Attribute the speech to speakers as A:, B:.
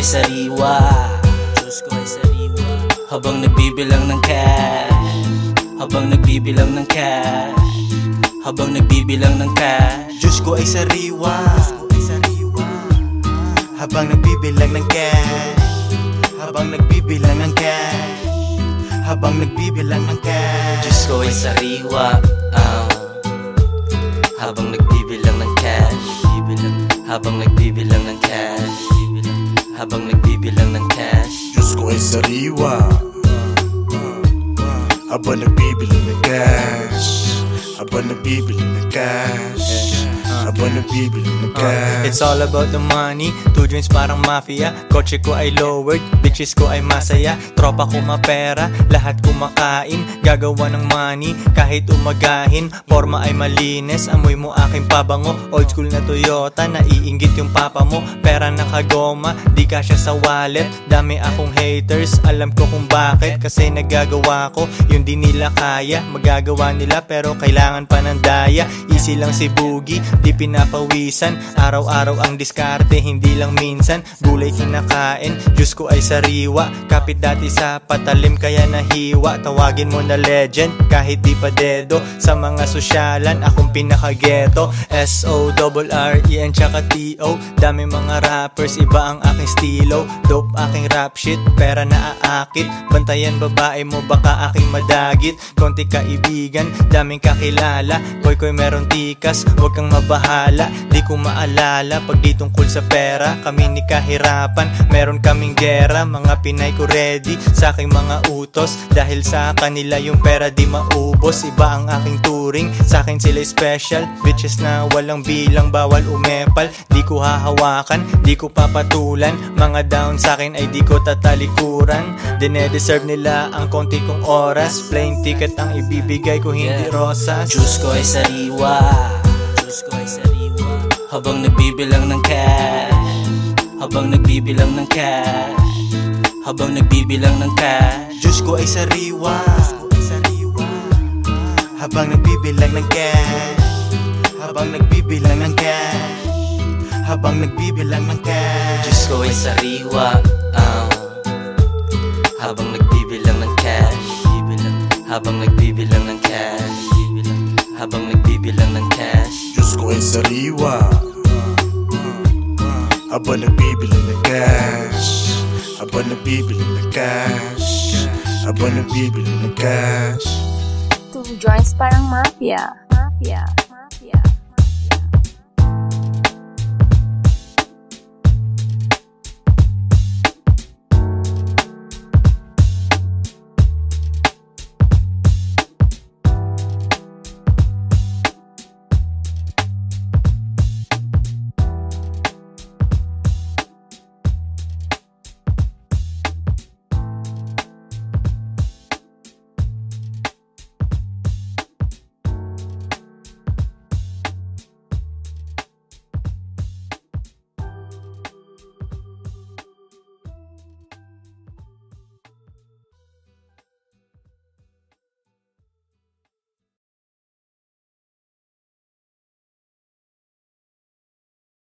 A: ay sariwa. Diyos ko ay sariwa. Habang nagbibilang ng cash. Habang nagbibilang ng cash. Habang nagbibilang ng cash.
B: Diyos ko ay sariwa. Habang nagbibilang ng cash. Habang nagbibilang ng cash. Habang nagbibilang ng cash.
A: Diyos ko ay sariwa. Ah. Habang nagbibilang ng cash Habang nagbibilang ng cash. Habang nagbibilang ng cash.
C: Diyos ko ay sariwa. Habang nagbibili ng cash. Habang nagbibili ng cash Habang nagbibili ng cash
B: It's all about the money. Two drinks parang mafia. Kotse ko ay lowered Bitches ko ay masaya. Tropa ko mapera Lahat kumakain. Gagawa ng money Kahit umagahin. Forma ay malinis Amoy mo aking pabango. Old school na Toyota Naiingit yung papa mo. Pera nakagoma Di kasya sa wallet. Dami akong haters Alam ko kung bakit. Kasi nagagawa ko Yung di nila kaya. Magagawa nila Pero kailangan pa ng daya. Easy lang si Boogie Di pinapawisan. Araw-araw ang diskarte Hindi lang minsan. Gulay kinakain Diyos ko ay sariwa. Kapit dati sa patalim Kaya nahiwa. Tawagin mo na legend Kahit di pa dedo. Sa mga sosyalan Akong pinakageto. S-O-R-R-E-N tsaka T-O Dami mga rappers Iba ang aking stilo Dope aking rap shit Pera na aakit Bantayan babae mo Baka aking madagit. Konti kaibigan Daming kakilala. Koy koy meron tikas Huwag kang mabahala Di ko maalala Pag di tungkol sa pera. Kami ni kahirapan Meron kaming gera. Mga Pinay ko ready Sa aking mga utos. Dahil sa kanila yung pera di maubos Iba ang aking turing Sa akin sila special Bitches na walang bilang Bawal umepal. Di ko hahawakan Di ko papatulan. Mga down sa akin ay di ko tatalikuran. Dine-deserve nila ang konti kong oras. Plain ticket ang ibibigay ko hindi rosas.
A: Diyos ko ay sariwa Ko ay sariwa. Habang nagbibilang ng cash Habang nagbibilang ng cash Habang nagbibilang ng cash.
B: Diyos ko ay sariwa. Habang nagbibilang ng cash Habang nagbibilang ng cash Habang nagbibilang ng cash.
A: Diyos ko ay sariwa ah. Habang nagbibilang ng cash Habang nagbibilang ng cash Habang nagbibilang ng cash.
C: Diyos ko ay sariwa. Habang nagbibili ng cash. Habang nagbibili ng cash. Habang nagbibili ng cash.
D: Two joints parang mafia. Mafia.